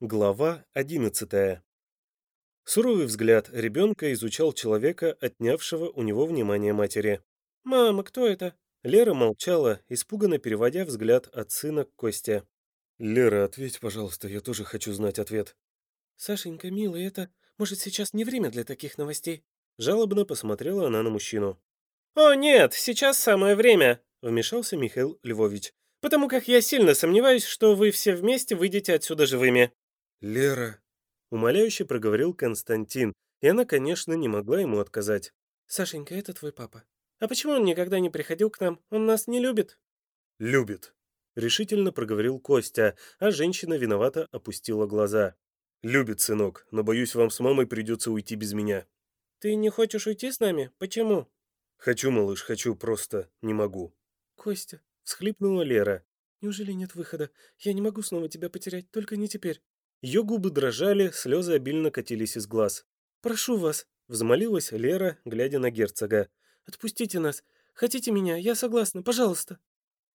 Глава 11. Суровый взгляд ребенка изучал человека, отнявшего у него внимание матери. «Мама, кто это?» Лера молчала, испуганно переводя взгляд от сына к Косте. «Лера, ответь, пожалуйста, я тоже хочу знать ответ». «Сашенька, милый, это... Может, сейчас не время для таких новостей?» Жалобно посмотрела она на мужчину. «О, нет, сейчас самое время», — вмешался Михаил Львович. «Потому как я сильно сомневаюсь, что вы все вместе выйдете отсюда живыми». «Лера», — умоляюще проговорил Константин, и она, конечно, не могла ему отказать. «Сашенька, это твой папа». «А почему он никогда не приходил к нам? Он нас не любит?» «Любит», — решительно проговорил Костя, а женщина виновато опустила глаза. «Любит, сынок, но, боюсь, вам с мамой придется уйти без меня». «Ты не хочешь уйти с нами? Почему?» «Хочу, малыш, хочу, просто не могу». «Костя», — всхлипнула Лера. «Неужели нет выхода? Я не могу снова тебя потерять, только не теперь». Ее губы дрожали, слезы обильно катились из глаз. «Прошу вас», — взмолилась Лера, глядя на герцога. «Отпустите нас. Хотите меня? Я согласна. Пожалуйста».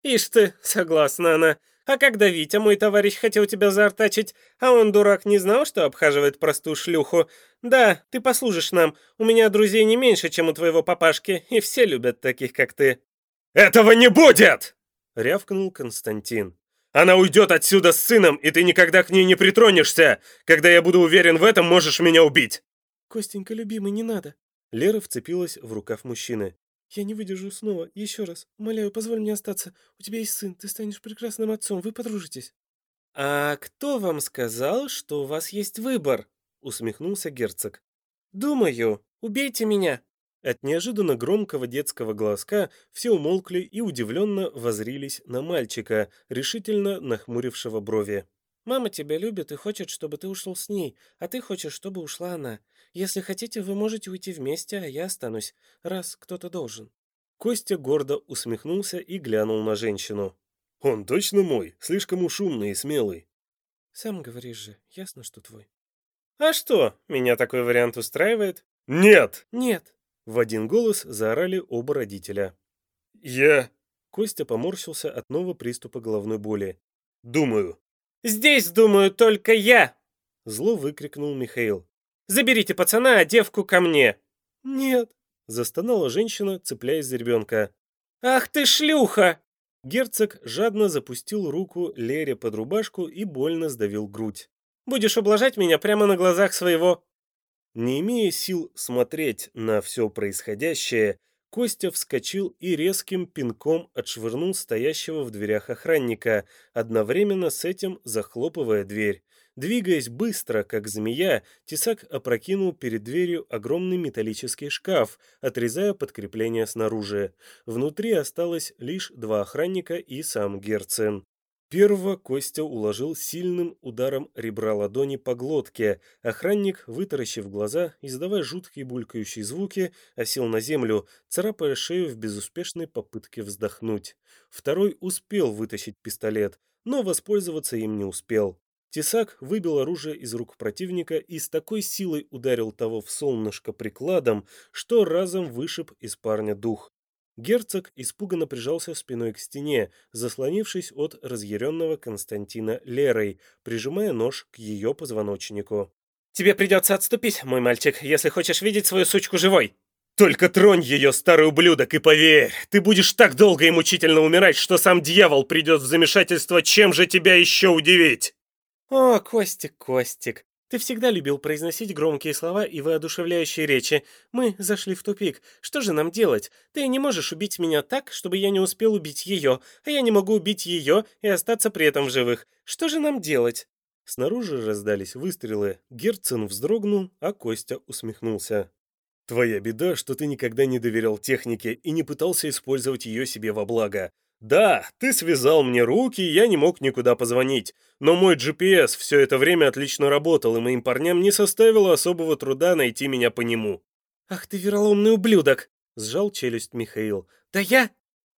«Ишь ты, согласна она. А когда Витя, мой товарищ, хотел тебя заортачить, а он, дурак, не знал, что обхаживает простую шлюху? Да, ты послужишь нам. У меня друзей не меньше, чем у твоего папашки, и все любят таких, как ты». «Этого не будет!» — рявкнул Константин. Она уйдет отсюда с сыном, и ты никогда к ней не притронешься. Когда я буду уверен в этом, можешь меня убить. Костенька, любимый, не надо. Лера вцепилась в рукав мужчины. Я не выдержу снова. Еще раз. Умоляю, позволь мне остаться. У тебя есть сын, ты станешь прекрасным отцом, вы подружитесь. А кто вам сказал, что у вас есть выбор? Усмехнулся герцог. Думаю, убейте меня. От неожиданно громкого детского голоска все умолкли и удивленно возрились на мальчика, решительно нахмурившего брови. «Мама тебя любит и хочет, чтобы ты ушел с ней, а ты хочешь, чтобы ушла она. Если хотите, вы можете уйти вместе, а я останусь, раз кто-то должен». Костя гордо усмехнулся и глянул на женщину. «Он точно мой, слишком уж умный и смелый». «Сам говоришь же, ясно, что твой». «А что, меня такой вариант устраивает?» «Нет!» «Нет!» В один голос заорали оба родителя. «Я...» Костя поморщился от нового приступа головной боли. «Думаю». «Здесь думаю только я!» Зло выкрикнул Михаил. «Заберите пацана, а девку ко мне!» «Нет!» Застонала женщина, цепляясь за ребенка. «Ах ты шлюха!» Герцог жадно запустил руку Лере под рубашку и больно сдавил грудь. «Будешь ублажать меня прямо на глазах своего не имея сил смотреть на все происходящее, Костя вскочил и резким пинком отшвырнул стоящего в дверях охранника, одновременно с этим захлопывая дверь. Двигаясь быстро, как змея, Тесак опрокинул перед дверью огромный металлический шкаф, отрезая подкрепление снаружи. Внутри осталось лишь два охранника и сам Герцен. Первого Костя уложил сильным ударом ребра ладони по глотке. Охранник, вытаращив глаза, издавая жуткие булькающие звуки, осел на землю, царапая шею в безуспешной попытке вздохнуть. Второй успел вытащить пистолет, но воспользоваться им не успел. Тесак выбил оружие из рук противника и с такой силой ударил того в солнышко прикладом, что разом вышиб из парня дух. Герцог испуганно прижался спиной к стене, заслонившись от разъяренного Константина Лерой, прижимая нож к ее позвоночнику. «Тебе придется отступить, мой мальчик, если хочешь видеть свою сучку живой!» «Только тронь ее, старый ублюдок, и поверь, ты будешь так долго и мучительно умирать, что сам дьявол придет в замешательство, чем же тебя еще удивить!» «О, Костик, Костик, ты всегда любил произносить громкие слова и воодушевляющие речи. Мы зашли в тупик. Что же нам делать? Ты не можешь убить меня так, чтобы я не успел убить ее, а я не могу убить ее и остаться при этом в живых. Что же нам делать?» Снаружи раздались выстрелы. Герцен вздрогнул, а Костя усмехнулся. «Твоя беда, что ты никогда не доверял технике и не пытался использовать ее себе во благо. Да, ты связал мне руки, я не мог никуда позвонить. Но мой GPS все это время отлично работал, и моим парням не составило особого труда найти меня по нему. «Ах ты вероломный ублюдок!» — сжал челюсть Михаил. «Да я...»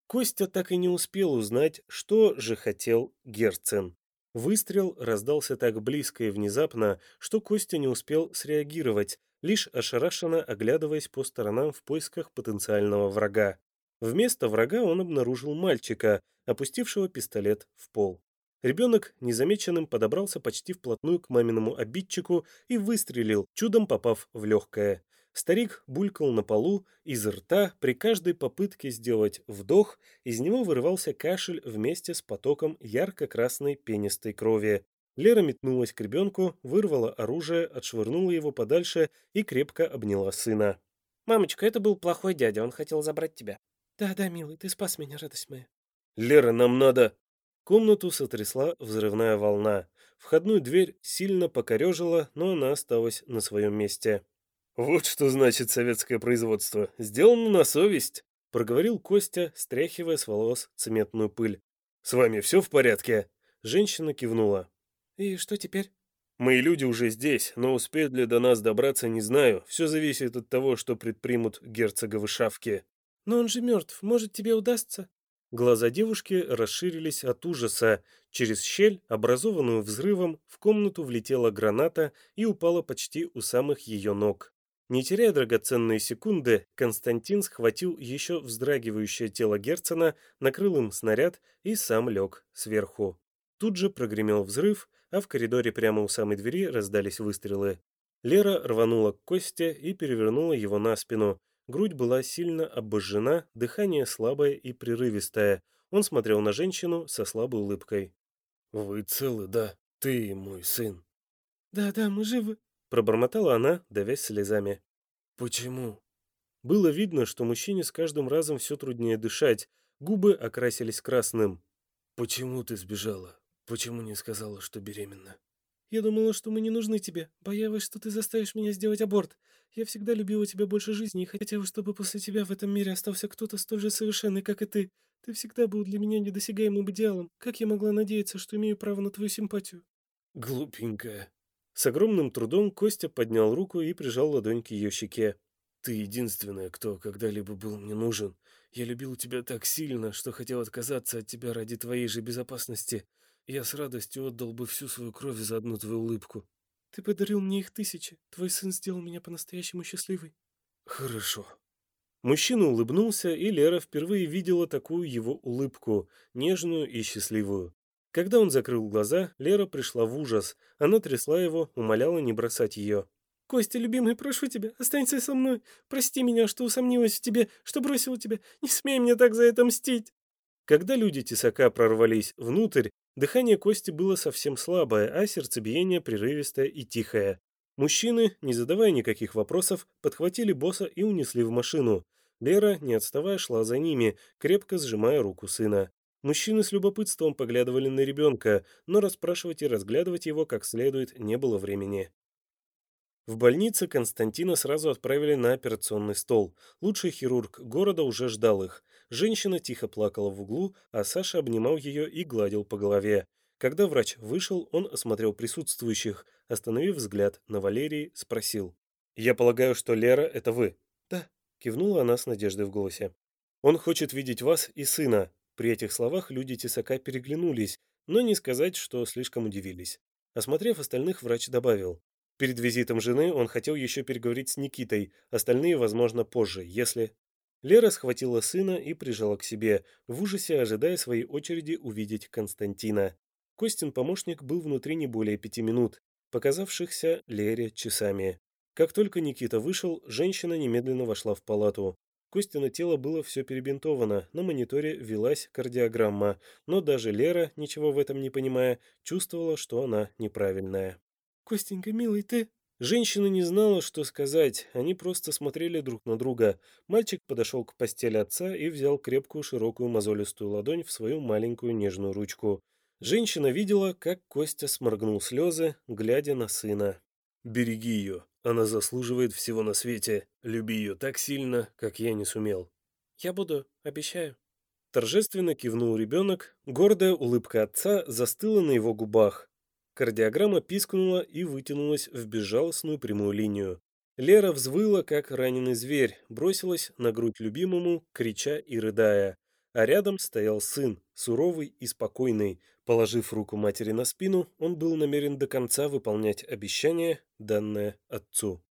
Костя так и не успел узнать, что же хотел Герцен. Выстрел раздался так близко и внезапно, что Костя не успел среагировать, лишь ошарашенно оглядываясь по сторонам в поисках потенциального врага. Вместо врага он обнаружил мальчика, опустившего пистолет в пол. Ребенок незамеченным подобрался почти вплотную к маминому обидчику и выстрелил, чудом попав в легкое. Старик булькал на полу, из рта при каждой попытке сделать вдох, из него вырывался кашель вместе с потоком ярко-красной пенистой крови. Лера метнулась к ребенку, вырвала оружие, отшвырнула его подальше и крепко обняла сына. «Мамочка, это был плохой дядя, он хотел забрать тебя». «Да-да, милый, ты спас меня, радость моя». «Лера, нам надо...» Комнату сотрясла взрывная волна. Входную дверь сильно покорежила, но она осталась на своем месте. «Вот что значит советское производство. Сделано на совесть», — проговорил Костя, стряхивая с волос цементную пыль. «С вами все в порядке?» Женщина кивнула. «И что теперь?» «Мои люди уже здесь, но успеют ли до нас добраться, не знаю. Все зависит от того, что предпримут герцоговы шавки». «Но он же мертв. Может, тебе удастся?» Глаза девушки расширились от ужаса. Через щель, образованную взрывом, в комнату влетела граната и упала почти у самых ее ног. Не теряя драгоценные секунды, Константин схватил еще вздрагивающее тело Герцена, накрыл им снаряд и сам лег сверху. Тут же прогремел взрыв, а в коридоре прямо у самой двери раздались выстрелы. Лера рванула к Косте и перевернула его на спину. Грудь была сильно обожжена, дыхание слабое и прерывистое. Он смотрел на женщину со слабой улыбкой. «Вы целы, да? Ты мой сын?» «Да-да, мы живы», Пробормотала она, давясь слезами. «Почему?» Было видно, что мужчине с каждым разом все труднее дышать, губы окрасились красным. «Почему ты сбежала? Почему не сказала, что беременна?» «Я думала, что мы не нужны тебе. Боялась, что ты заставишь меня сделать аборт. Я всегда любила тебя больше жизни и хотела, чтобы после тебя в этом мире остался кто-то столь же совершенный, как и ты. Ты всегда был для меня недосягаемым идеалом. Как я могла надеяться, что имею право на твою симпатию?» «Глупенькая», с огромным трудом Костя поднял руку и прижал ладонь к ее щеке. «Ты единственная, кто когда-либо был мне нужен. Я любил тебя так сильно, что хотел отказаться от тебя ради твоей же безопасности. Я с радостью отдал бы всю свою кровь за одну твою улыбку». «Ты подарил мне их тысячи. Твой сын сделал меня по-настоящему счастливой». «Хорошо». Мужчина улыбнулся, и Лера впервые видела такую его улыбку, нежную и счастливую. Когда он закрыл глаза, Лера пришла в ужас. Она трясла его, умоляла не бросать ее. «Костя, любимый, прошу тебя, останься со мной. Прости меня, что усомнилась в тебе, что бросила тебя. Не смей мне так за это мстить». Когда люди тесака прорвались внутрь, дыхание Кости было совсем слабое, а сердцебиение прерывистое и тихое. Мужчины, не задавая никаких вопросов, подхватили босса и унесли в машину. Лера, не отставая, шла за ними, крепко сжимая руку сына. Мужчины с любопытством поглядывали на ребенка, но расспрашивать и разглядывать его как следует не было времени. В больнице Константина сразу отправили на операционный стол. Лучший хирург города уже ждал их. Женщина тихо плакала в углу, а Саша обнимал ее и гладил по голове. Когда врач вышел, он осмотрел присутствующих, остановив взгляд на Валерии, спросил. «Я полагаю, что Лера — это вы?» «Да», — кивнула она с надеждой в голосе. «Он хочет видеть вас и сына. При этих словах люди тесака переглянулись, но не сказать, что слишком удивились. Осмотрев остальных, врач добавил. Перед визитом жены он хотел еще переговорить с Никитой, остальные, возможно, позже, если... Лера схватила сына и прижала к себе, в ужасе ожидая своей очереди увидеть Константина. Костин помощник был внутри не более пяти минут, показавшихся Лере часами. Как только Никита вышел, женщина немедленно вошла в палату. Костина тело было все перебинтовано, на мониторе велась кардиограмма, но даже Лера, ничего в этом не понимая, чувствовала, что она неправильная. «Костенька, милый, ты...» Женщина не знала, что сказать, они просто смотрели друг на друга. Мальчик подошел к постели отца и взял крепкую широкую мозолистую ладонь в свою маленькую нежную ручку. Женщина видела, как Костя сморгнул слезы, глядя на сына. «Береги ее», она заслуживает всего на свете. Люби ее так сильно, как я не сумел. Я буду, обещаю. Торжественно кивнул ребенок. Гордая улыбка отца застыла на его губах. Кардиограмма пискнула и вытянулась в безжалостную прямую линию. Лера взвыла, как раненый зверь, бросилась на грудь любимому, крича и рыдая. А рядом стоял сын, суровый и спокойный. Положив руку матери на спину, он был намерен до конца выполнять обещание, данное отцу.